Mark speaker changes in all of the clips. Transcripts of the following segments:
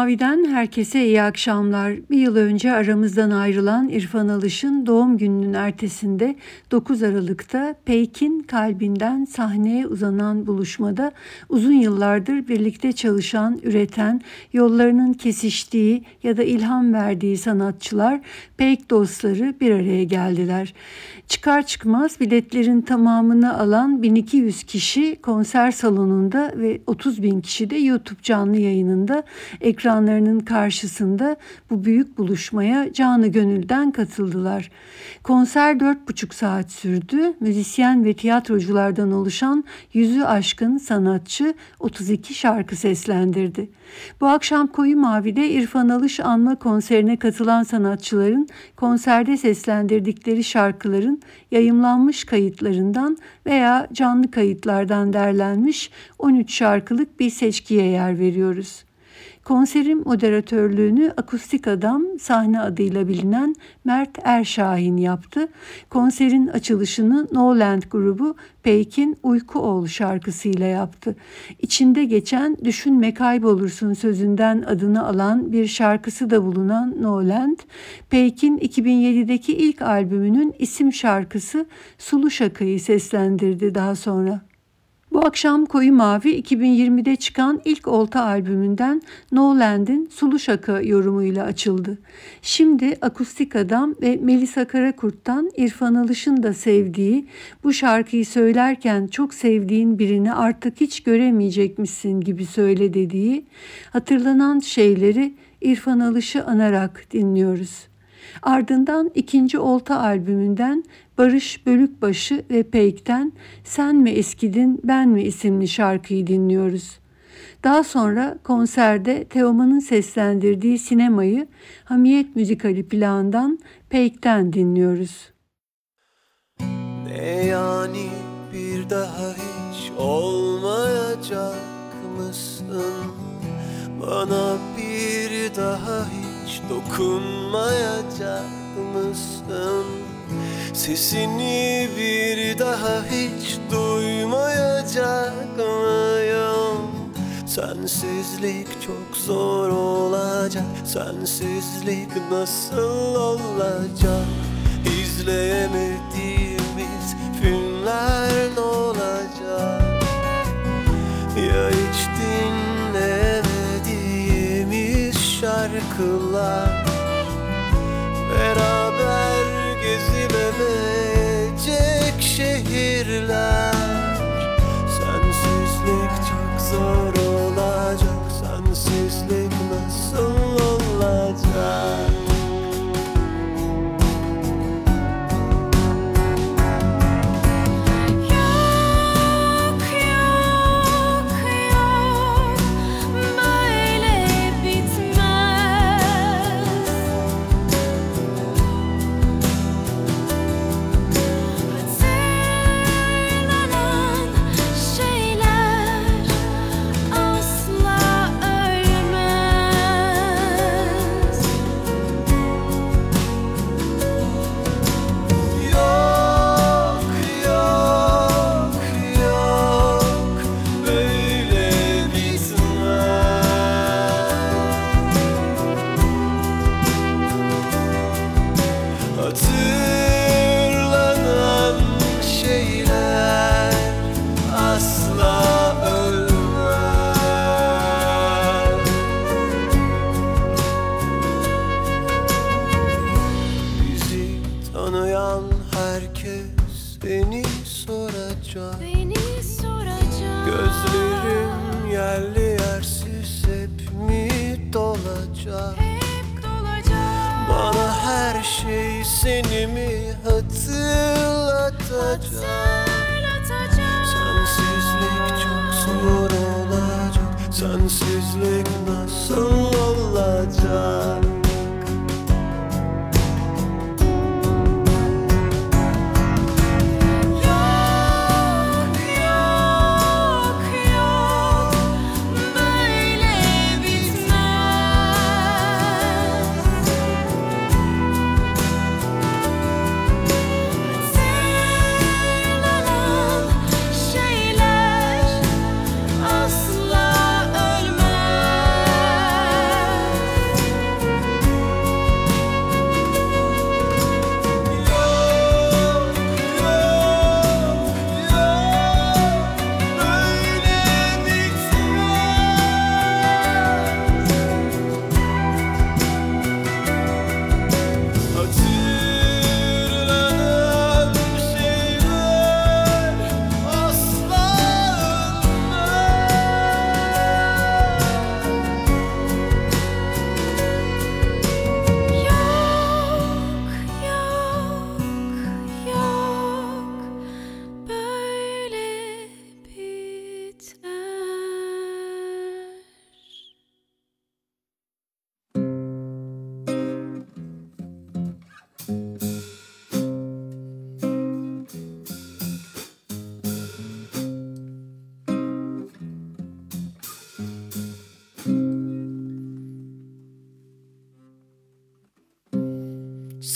Speaker 1: Mavi'den herkese iyi akşamlar. Bir yıl önce aramızdan ayrılan İrfan Alış'ın doğum gününün ertesinde 9 Aralık'ta Peyk'in kalbinden sahneye uzanan buluşmada uzun yıllardır birlikte çalışan, üreten, yollarının kesiştiği ya da ilham verdiği sanatçılar Peyk dostları bir araya geldiler. Çıkar çıkmaz biletlerin tamamını alan 1200 kişi konser salonunda ve 30 bin kişi de YouTube canlı yayınında ekranlarının karşısında bu büyük buluşmaya canı gönülden katıldılar. Konser dört buçuk saat sürdü. Müzisyen ve tiyatroculardan oluşan yüzü aşkın sanatçı 32 şarkı seslendirdi. Bu akşam Koyu Mavi'de İrfan Alış anma konserine katılan sanatçıların konserde seslendirdikleri şarkıların yayımlanmış kayıtlarından veya canlı kayıtlardan derlenmiş 13 şarkılık bir seçkiye yer veriyoruz. Konserin moderatörlüğünü akustik adam sahne adıyla bilinen Mert Erşahin yaptı. Konserin açılışını No Land grubu Peyk'in Uykuoğlu şarkısıyla yaptı. İçinde geçen Düşünme Kaybolursun sözünden adını alan bir şarkısı da bulunan No Land, Peyk'in 2007'deki ilk albümünün isim şarkısı Sulu Şaka'yı seslendirdi daha sonra. Bu akşam Koyu Mavi 2020'de çıkan ilk Olta albümünden No Land'in Sulu Şaka yorumuyla açıldı. Şimdi Akustik Adam ve Melisa Karakurt'tan İrfan Alış'ın da sevdiği bu şarkıyı söylerken çok sevdiğin birini artık hiç göremeyecekmişsin gibi söyle dediği hatırlanan şeyleri İrfan Alış'ı anarak dinliyoruz. Ardından ikinci Olta albümünden Barış Bölükbaşı ve Peyk'ten Sen mi eskidin ben mi isimli şarkıyı dinliyoruz. Daha sonra konserde Teoman'ın seslendirdiği sinemayı Hamiyet Müzikali plağından Peyk'ten dinliyoruz.
Speaker 2: Ne yani bir daha hiç olmayacak mısın? Bana bir daha hiç dokunmayacak mısın? Sesini bir daha hiç duymayacak mıyım? Sensizlik çok zor olacak Sensizlik nasıl olacak İzleyemediğimiz filmler ne olacak Ya şarkılar Beraber gezilemeyecek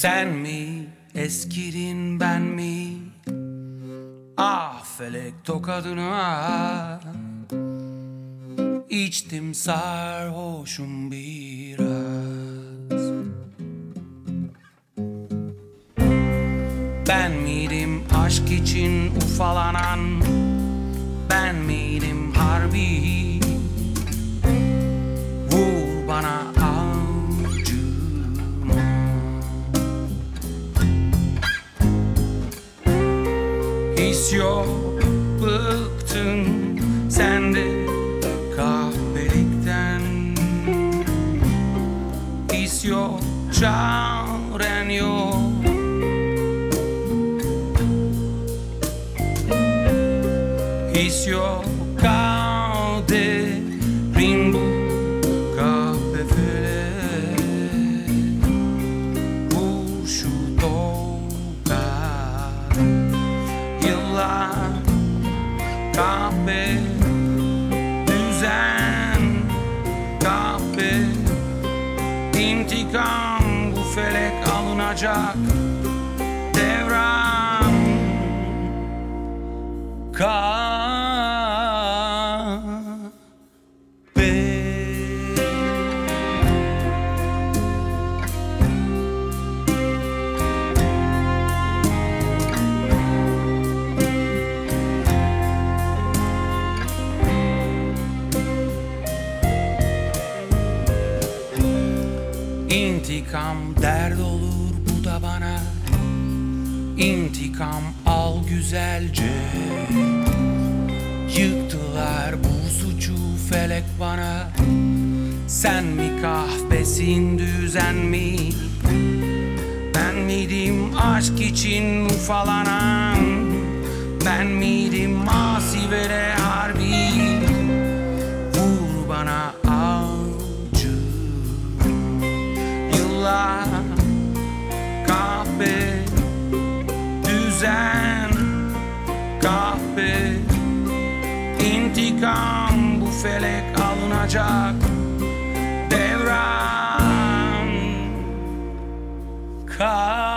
Speaker 3: Sen mi eskidin ben mi? Ah felek tokadına. İçtim sarhoşum biraz. Ben miydim aşk için ufalanan? Ben miydim harbi His yok. Bıktın sen de kahpelikten. His yok çaren yok. His yok bana. Sen mi kahvesin düzen mi? Ben miydim aşk için ufalanan? Ben miydim masi ve de harbi? Vur bana avcı. Yıllar kahpe Düzen kahpe. İntikam bu felek kaçacak devran kar.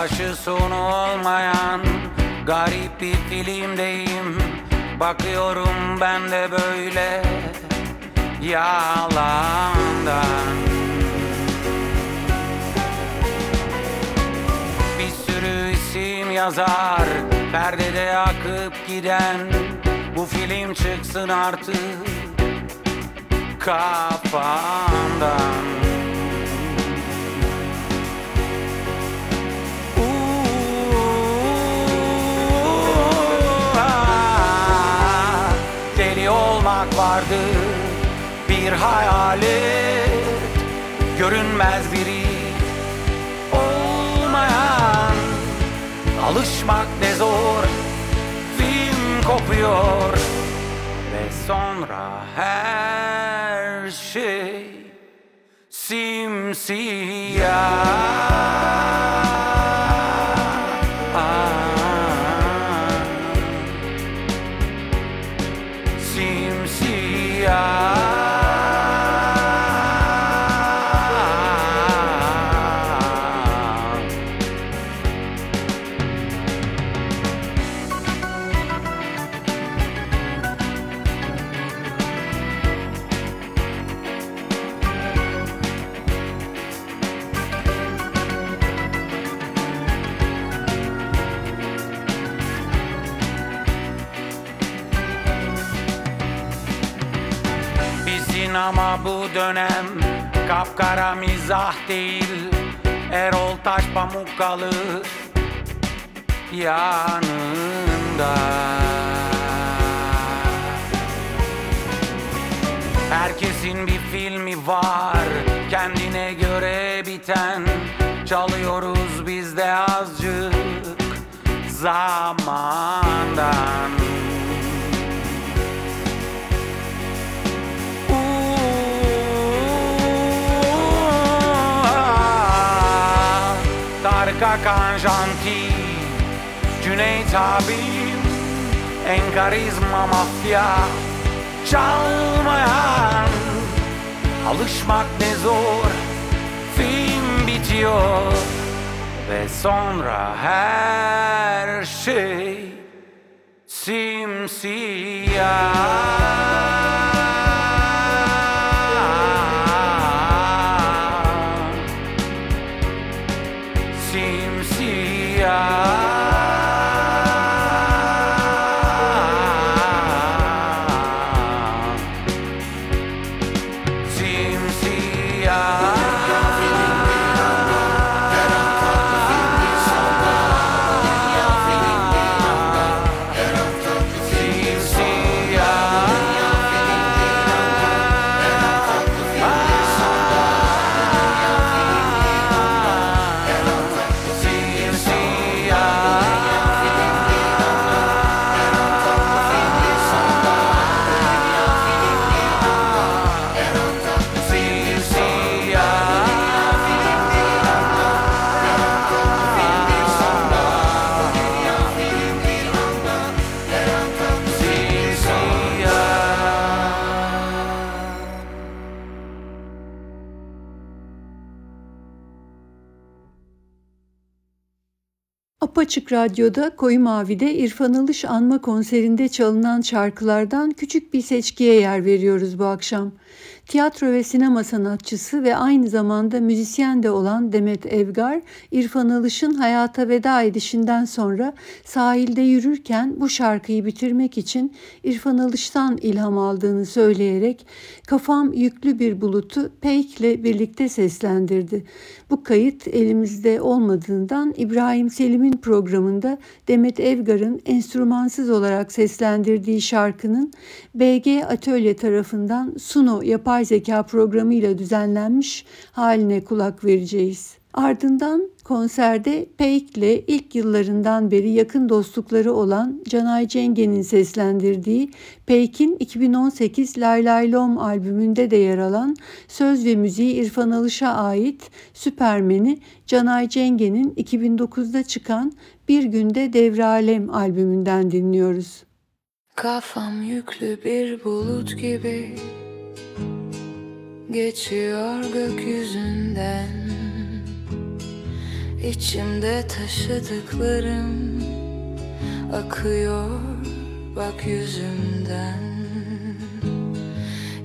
Speaker 3: Başı sonu olmayan garip bir filmdeyim. Bakıyorum ben de böyle yalandan. Bir sürü isim yazar Perdede akıp giden. Bu film çıksın artık Kafamdan Olmak vardı bir hayalet Görünmez biri olmayan. Alışmak ne zor Film kopuyor Ve sonra her şey simsiyah bu dönem Kapkara mizah değil Erol Taş pamuk kalır Yanında. Herkesin bir filmi var Kendine göre biten. Çalıyoruz biz de azıcık Zamandan Tarık Akan Janti Cüneyt abim En karizma mafya Çalmayan Alışmak ne zor Film bitiyor Ve sonra her şey simsiyah
Speaker 1: Apaçık Radyo'da Koyu Mavi'de İrfan Alış Anma konserinde çalınan şarkılardan küçük bir seçkiye yer veriyoruz bu akşam. Tiyatro ve sinema sanatçısı ve aynı zamanda müzisyen de olan Demet Evgar, İrfan Alış'ın hayata veda edişinden sonra sahilde yürürken bu şarkıyı bitirmek için İrfan Alış'tan ilham aldığını söyleyerek kafam yüklü bir bulutu Peyk'le birlikte seslendirdi. Bu kayıt elimizde olmadığından İbrahim Selim'in programında Demet Evgar'ın enstrümansız olarak seslendirdiği şarkının BG Atölye tarafından Suno yapay zeka programıyla düzenlenmiş haline kulak vereceğiz. Ardından konserde Peyk'le ilk yıllarından beri yakın dostlukları olan Canay Cengen'in seslendirdiği Peyk'in 2018 Lay Lay Lom albümünde de yer alan söz ve müziği İrfan Alış'a ait Süpermen'i Canay Cengen'in 2009'da çıkan Bir Günde Devralem albümünden dinliyoruz.
Speaker 4: Kafam yüklü bir bulut gibi Geçiyor gökyüzünden. İçimde taşıdıklarım Akıyor bak yüzümden.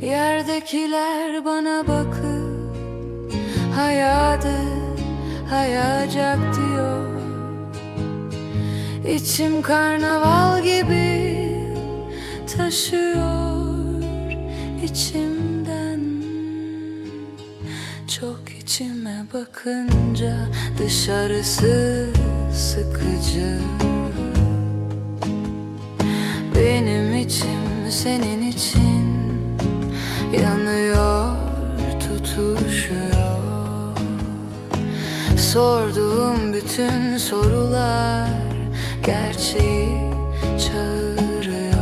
Speaker 4: Yerdekiler bana bakıp Hayadır, hayacak diyor. İçim karnaval gibi taşıyor içimden Çok içime bakınca dışarısı sıkıcı. Benim içim senin için yanıyor tutuşuyor. Sorduğum bütün sorular gerçeği çağırıyor.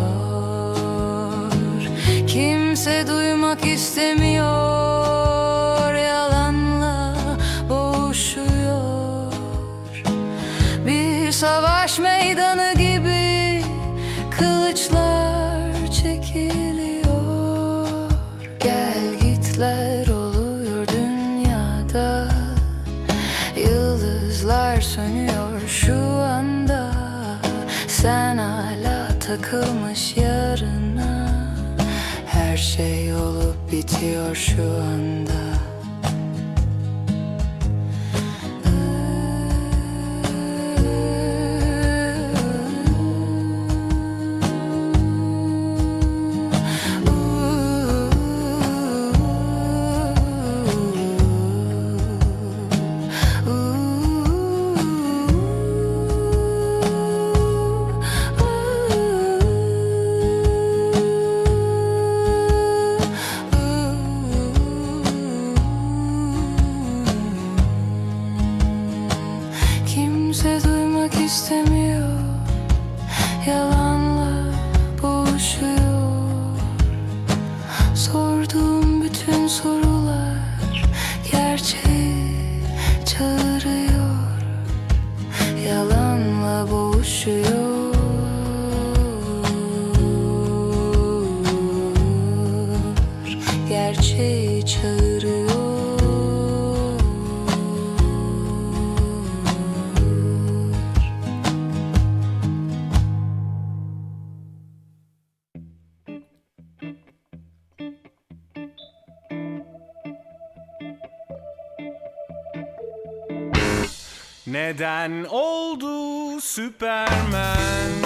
Speaker 4: Kimse duymak istemiyor your shoe on
Speaker 5: Neden oldu Süpermen?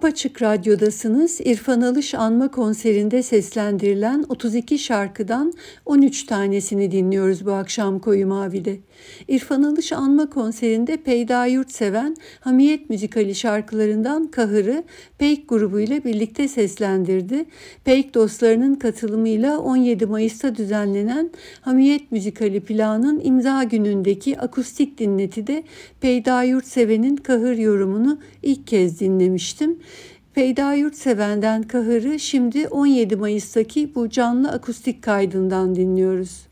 Speaker 1: Apaçık Radyo'dasınız. İrfan Alış Anma konserinde seslendirilen 32 şarkıdan 13 tanesini dinliyoruz bu akşam Koyu Mavi'de. İrfan Alış Anma konserinde Peyda Yurtseven Hamiyet müzikali şarkılarından Kahır'ı Peyk grubuyla birlikte seslendirdi. Peyk dostlarının katılımıyla 17 Mayıs'ta düzenlenen Hamiyet müzikali planın imza günündeki akustik dinleti de Peyda Yurtseven'in Kahır yorumunu ilk kez dinlemiştim. Peyda Yurtseven'den Kahır'ı şimdi 17 Mayıs'taki bu canlı akustik kaydından dinliyoruz.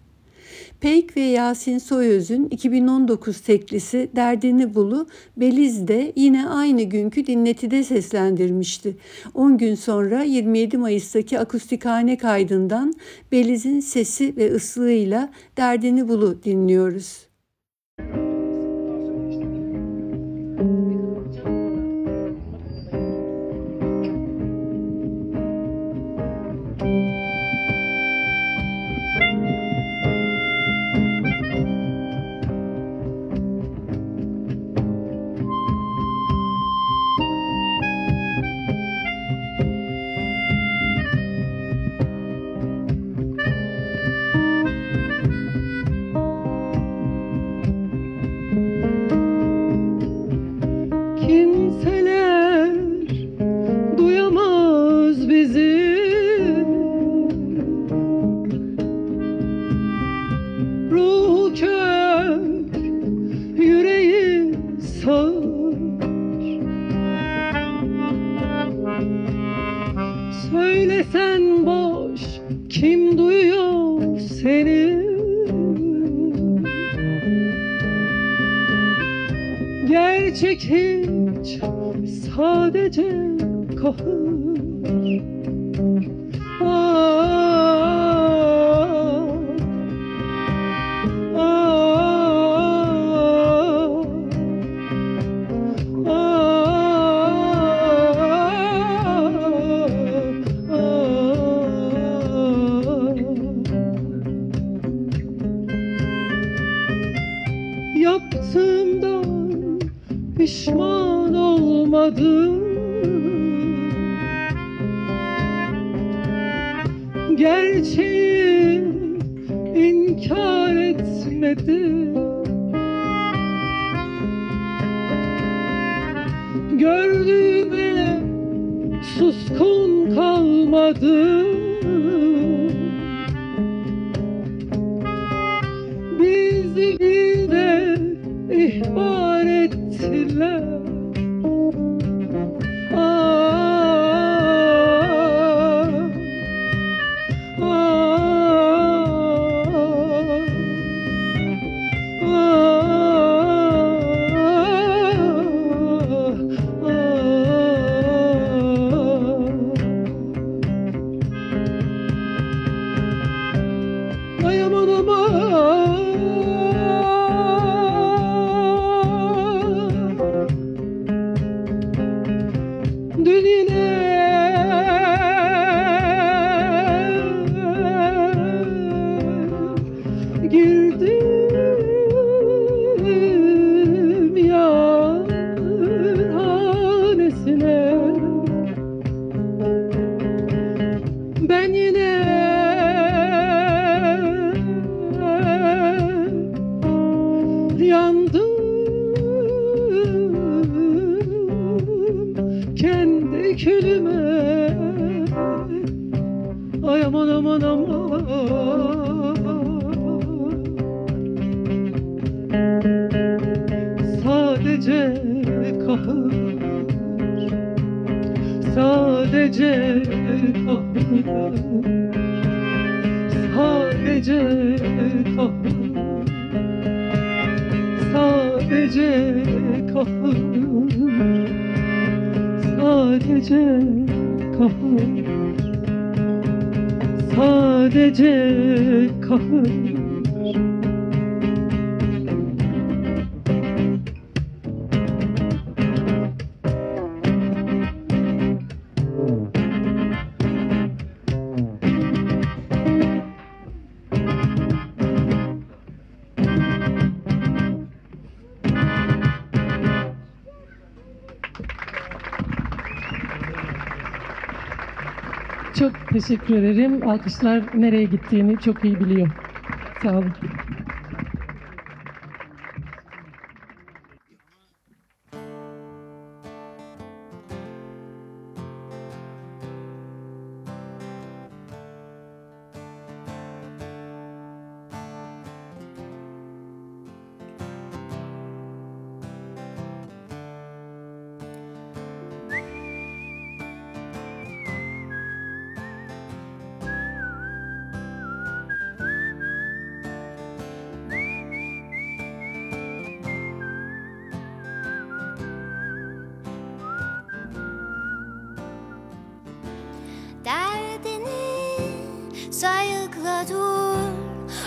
Speaker 1: Peyk ve Yasin Soyöz'ün 2019 teklisi Derdini Bulu Beliz'de yine aynı günkü dinletide seslendirmişti. 10 gün sonra 27 Mayıs'taki akustikhane kaydından Beliz'in sesi ve ıslığıyla Derdini Bulu dinliyoruz.
Speaker 6: Kimseler Söylesen boş, kim duyuyor seni? Gerçek hiç sadece kahır girdim teşekkür ederim. Alkışlar nereye gittiğini çok iyi biliyor. Sağ olun.
Speaker 7: dur,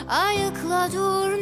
Speaker 7: ayıkla dur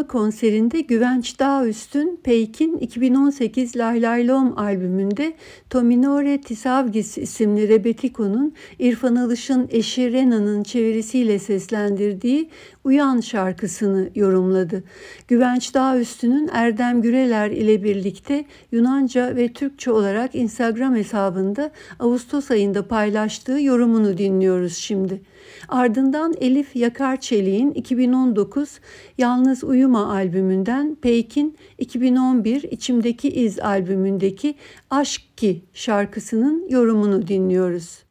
Speaker 1: anma konserinde Güvenç Dağüstün, Peyk'in 2018 Lay Lay Lom albümünde Tominore Tisavgis isimli Rebetiko'nun İrfan Alış'ın eşi Rena'nın çevirisiyle seslendirdiği Uyan şarkısını yorumladı. Güvenç Dağüstün'ün Erdem Güreler ile birlikte Yunanca ve Türkçe olarak Instagram hesabında Ağustos ayında paylaştığı yorumunu dinliyoruz şimdi. Ardından Elif Yakar Çelik'in 2019 Yalnız Uyuma albümünden Peyk'in 2011 İçimdeki İz albümündeki Aşk Ki şarkısının yorumunu dinliyoruz.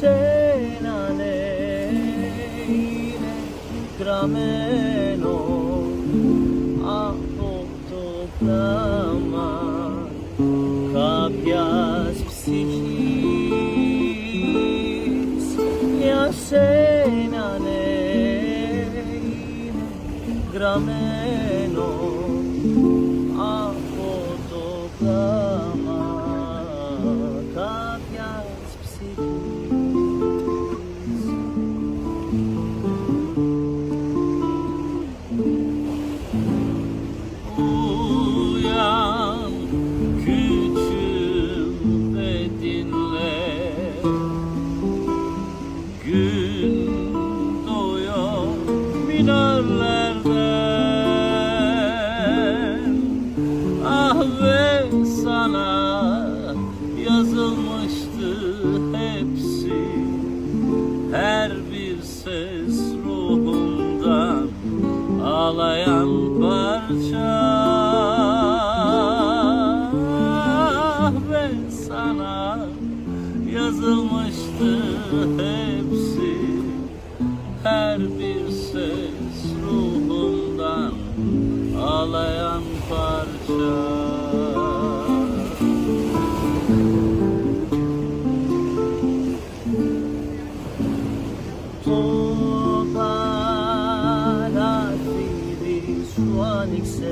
Speaker 8: σένα ναι, είναι γραμμένο από το πλάμα κάποιας ψυχής. Για σένα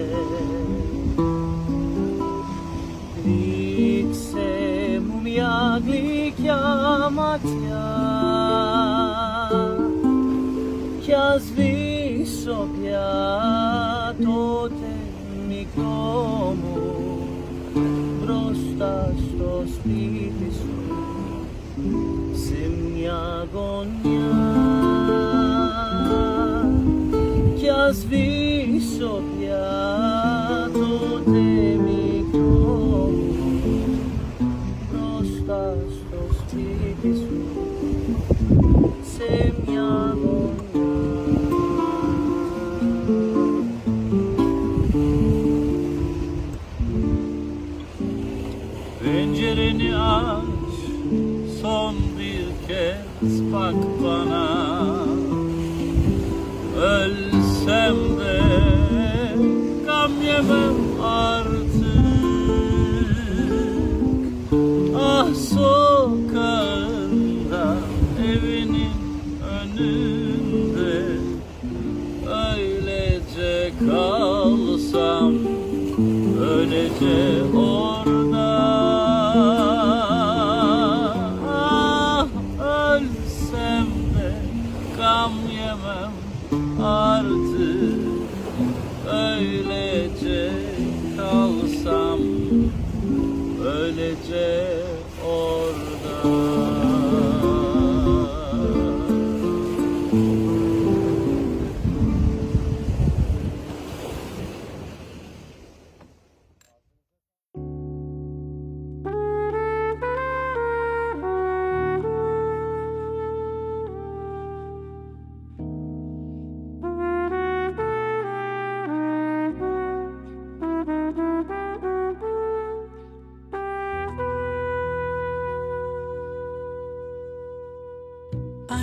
Speaker 8: suanikse Glikse mumia matja Κιασβή πια τότε μικρό μου μπροστά στο σπίτι σου σε μια γωνιά. Κι ας σβήσω πια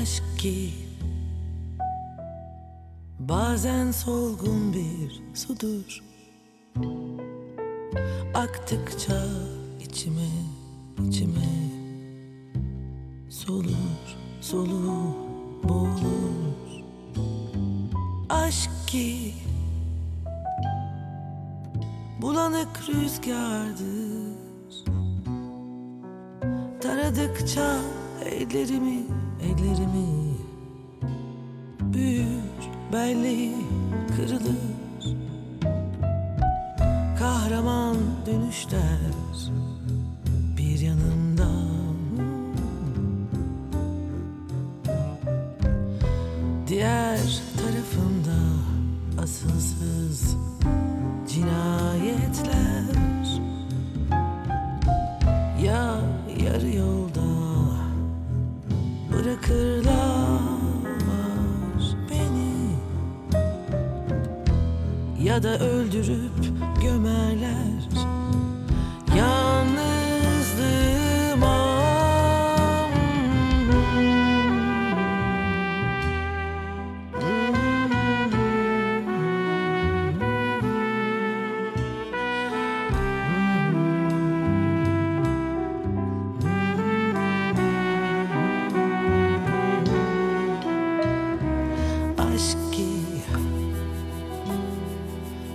Speaker 9: Aşk ki bazen solgun bir sudur. Aktıkça içime içime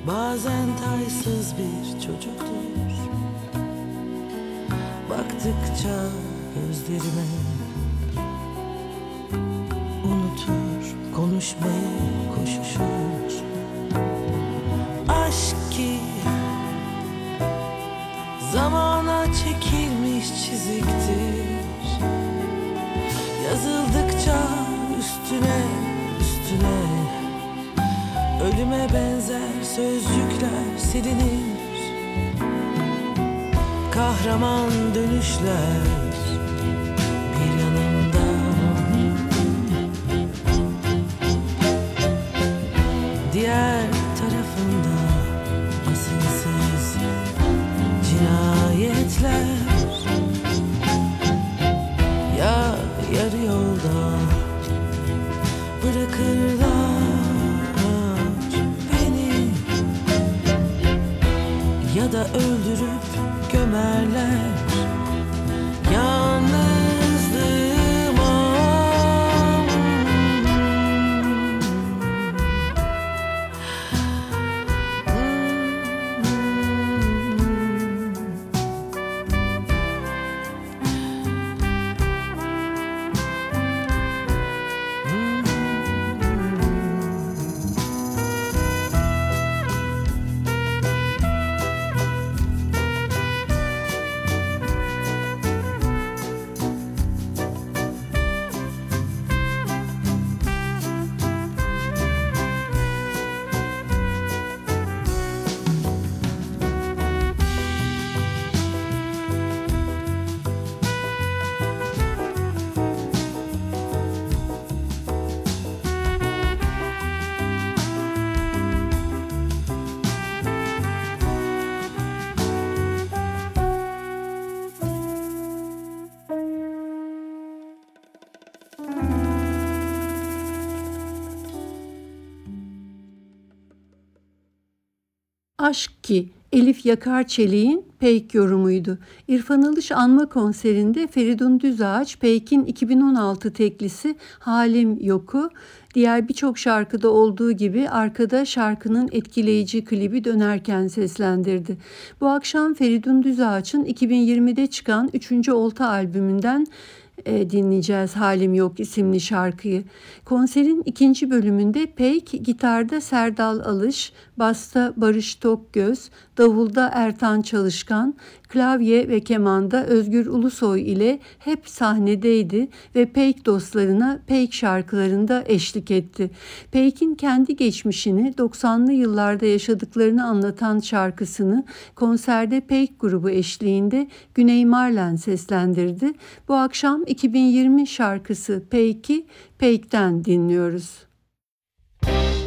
Speaker 9: Bazen taysız bir çocuktur. Baktıkça gözlerime Unutur. Konuşmayı silinir Kahraman dönüşler
Speaker 1: Aşk ki Elif Yakar Çelik'in Peyk yorumuydu. İrfan Alış anma konserinde Feridun Düzağaç Peyk'in 2016 teklisi Halim Yok'u diğer birçok şarkıda olduğu gibi arkada şarkının etkileyici klibi dönerken seslendirdi. Bu akşam Feridun Düzağaç'ın 2020'de çıkan 3. Olta albümünden e, dinleyeceğiz Halim Yok isimli şarkıyı. Konserin ikinci bölümünde Peyk gitarda Serdal Alış, basta Barış Tokgöz, davulda Ertan Çalışkan, klavye ve kemanda Özgür Ulusoy ile hep sahnedeydi ve Peyk dostlarına Peyk şarkılarında eşlik etti. Peyk'in kendi geçmişini 90'lı yıllarda yaşadıklarını anlatan şarkısını konserde Peyk grubu eşliğinde Güney Marlen seslendirdi. Bu akşam 2020 şarkısı Peyk'i Peyk'ten dinliyoruz.
Speaker 10: halim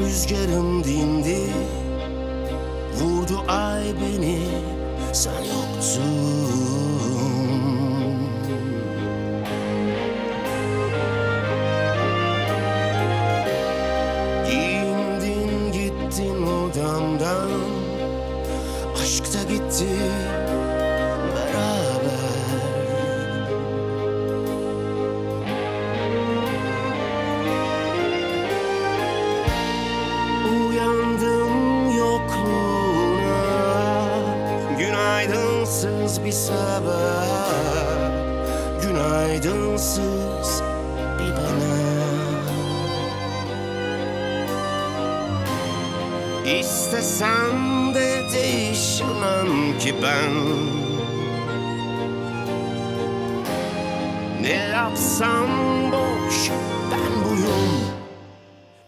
Speaker 10: rüzgarım dindi. Vurdu ay beni sen yoktun Giyindin gittin odamdan Aşk da İstesem de değişemem ki ben. Ne yapsam boş ben buyum.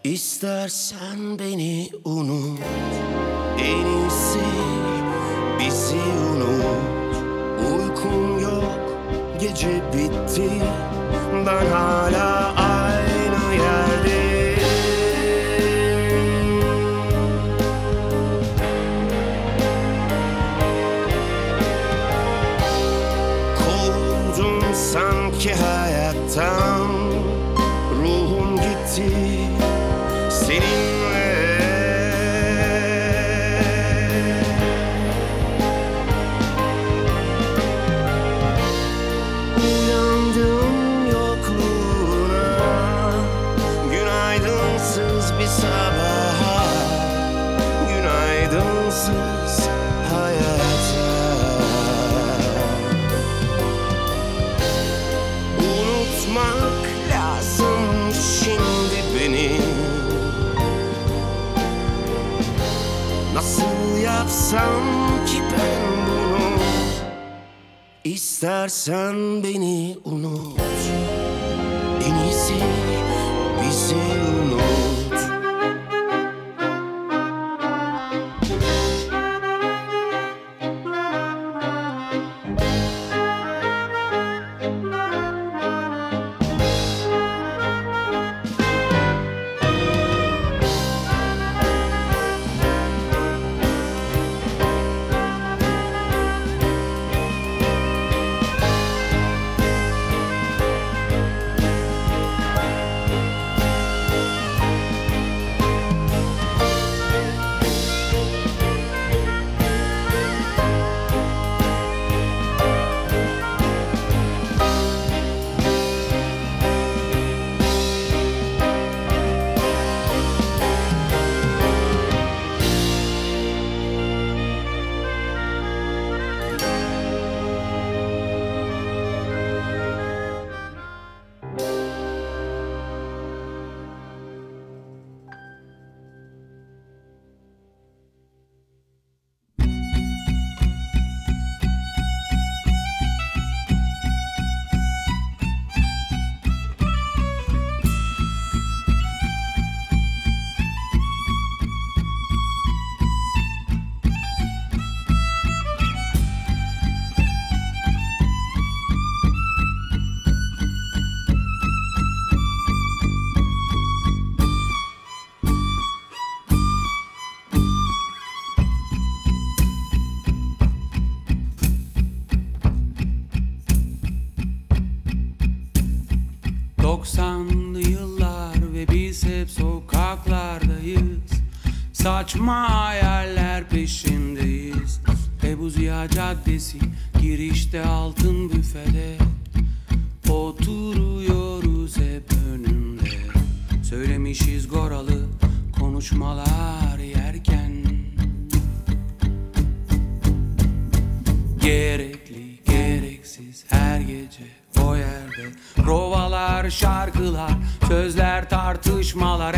Speaker 10: İstersen beni unut. En iyisi bizi unut. Uykum yok gece bitti. Ben hala İstersen beni unut
Speaker 3: Saçma hayaller peşindeyiz. Ebu Ziya Caddesi girişte altın büfede. Oturuyoruz hep önünde Söylemişiz goralı konuşmalar yerken. Gerekli gereksiz her gece o yerde. Provalar şarkılar sözler tartışmalar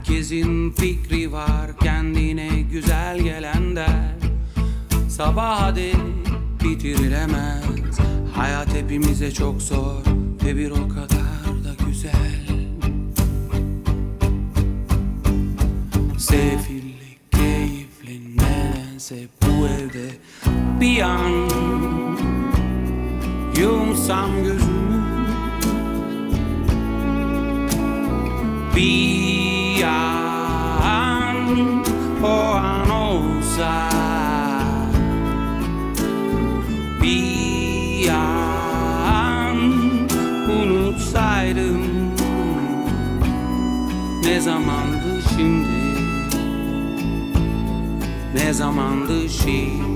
Speaker 3: Herkesin fikri var kendine güzel gelenden Sabah dek bitirilemez. Hayat hepimize çok zor ve bir o kadar da güzel. Sefillik keyifli nedense bu evde bir an Yumsam gözümü. Bir an o an olsa Bir an unutsaydım Ne zamandı şimdi? Ne zamandı şimdi?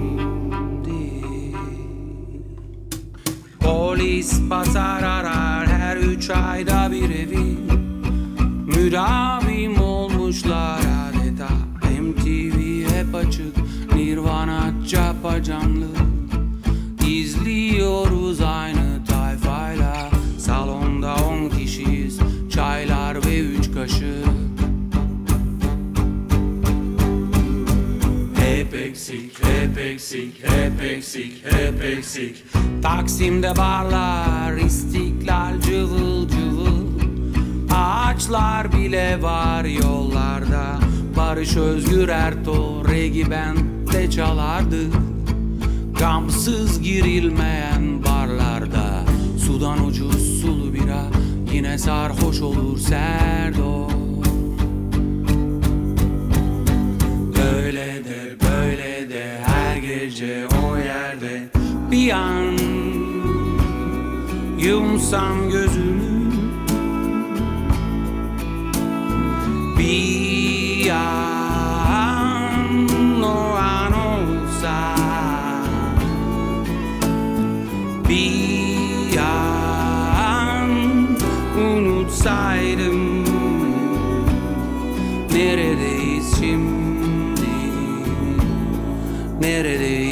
Speaker 3: Polis pazar arar her üç ayda bir evi. Müdavim olmuşlar adeta. MTV hep açık. Nirvana canlı İzliyoruz aynı tayfayla. Salonda on kişiyiz. Çaylar ve üç kaşık. Hep eksik, hep eksik, hep eksik, hep eksik. Taksim'de barlar, istiklal cıvıl cıvıl Ağaçlar bile var yollarda. Barış Özgür Ertuğ, Regi de çalardı. Gamsız girilmeyen barlarda. Sudan ucuz sulu bira Yine sarhoş olur Serdo Öyle de böyle de her gece o yerde. Bir an Yumsam gözümü Neredeyiz şimdi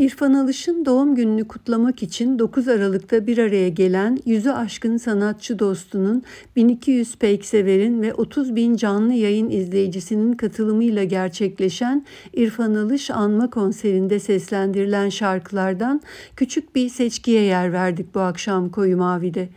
Speaker 1: İrfan Alış'ın doğum gününü kutlamak için 9 Aralık'ta bir araya gelen yüzü aşkın sanatçı dostunun 1200 peykseverin ve 30 bin canlı yayın izleyicisinin katılımıyla gerçekleşen İrfan Alış anma konserinde seslendirilen şarkılardan küçük bir seçkiye yer verdik bu akşam Koyu Mavi'de.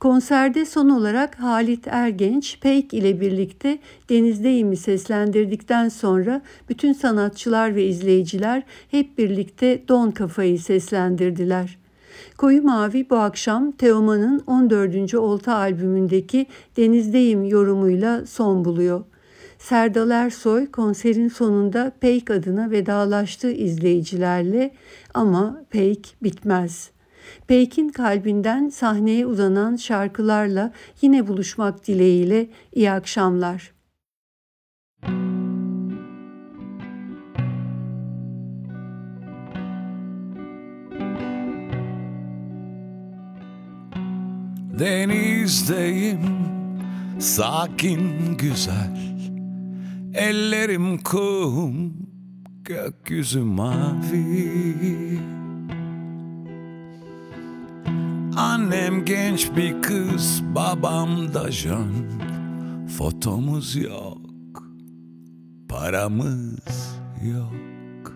Speaker 1: Konserde son olarak Halit Ergenç, Peyk ile birlikte Denizdeyim'i seslendirdikten sonra bütün sanatçılar ve izleyiciler hep birlikte Don Kafayı seslendirdiler. Koyu Mavi bu akşam Teoman'ın 14. Olta albümündeki Denizdeyim yorumuyla son buluyor. Serdal Ersoy konserin sonunda Peyk adına vedalaştı izleyicilerle ama Peyk bitmez. Peyk'in kalbinden sahneye uzanan şarkılarla yine buluşmak dileğiyle iyi akşamlar.
Speaker 11: Denizdeyim sakin güzel. Ellerim kum gökyüzü mavi. Annem genç bir kız babam da jön. Fotomuz yok paramız yok.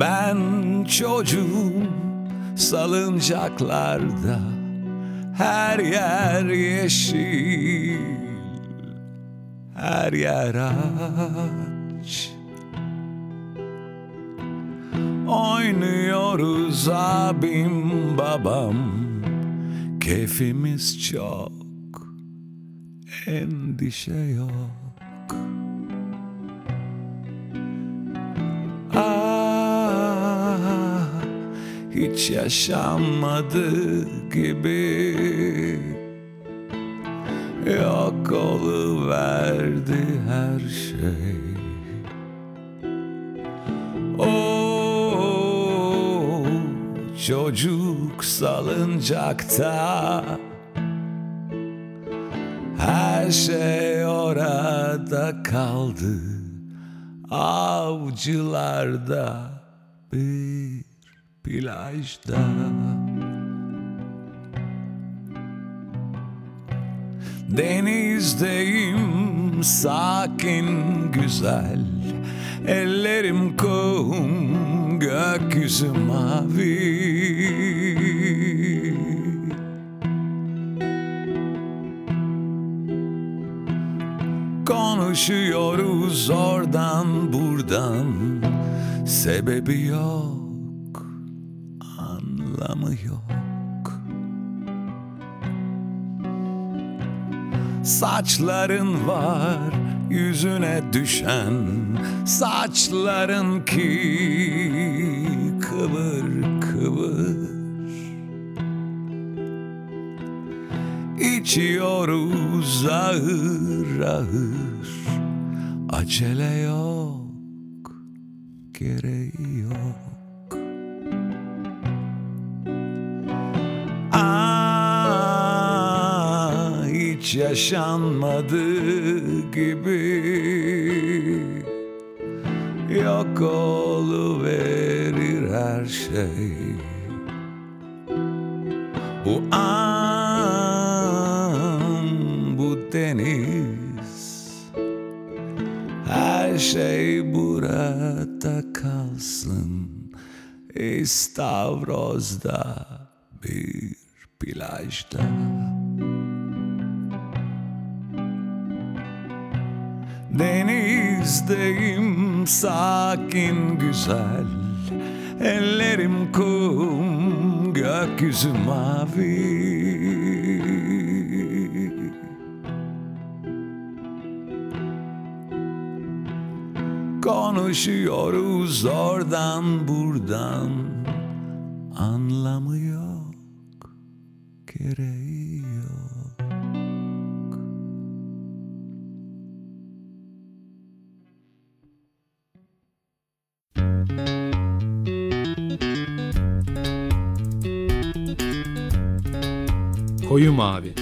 Speaker 11: Ben çocuğum salıncaklarda her yer yeşil her yer ağaç oynuyoruz abim babam keyfimiz çok endişe yok. Ah, hiç yaşanmadı gibi. Yok oluverdi her şey. Oh, çocuk salıncakta şey orada kaldı avcılarda bir plajda. Denizdeyim sakin güzel. Ellerim kum gökyüzü mavi Konuşuyoruz oradan buradan. Sebebi yok Anlamı yok. Saçların var yüzüne düşen Saçların ki kıvır İçiyoruz ahır ahır. Acele yok Gereği yok. Ah hiç yaşanmadı gibi. Yok verir her şey burada kalsın. İstavroz'da bir plajda. Denizdeyim sakin güzel. Ellerim kum gökyüzü mavi Konuşuyoruz oradan buradan. Anlamı yok Gereği yok.
Speaker 12: Koyu Mavi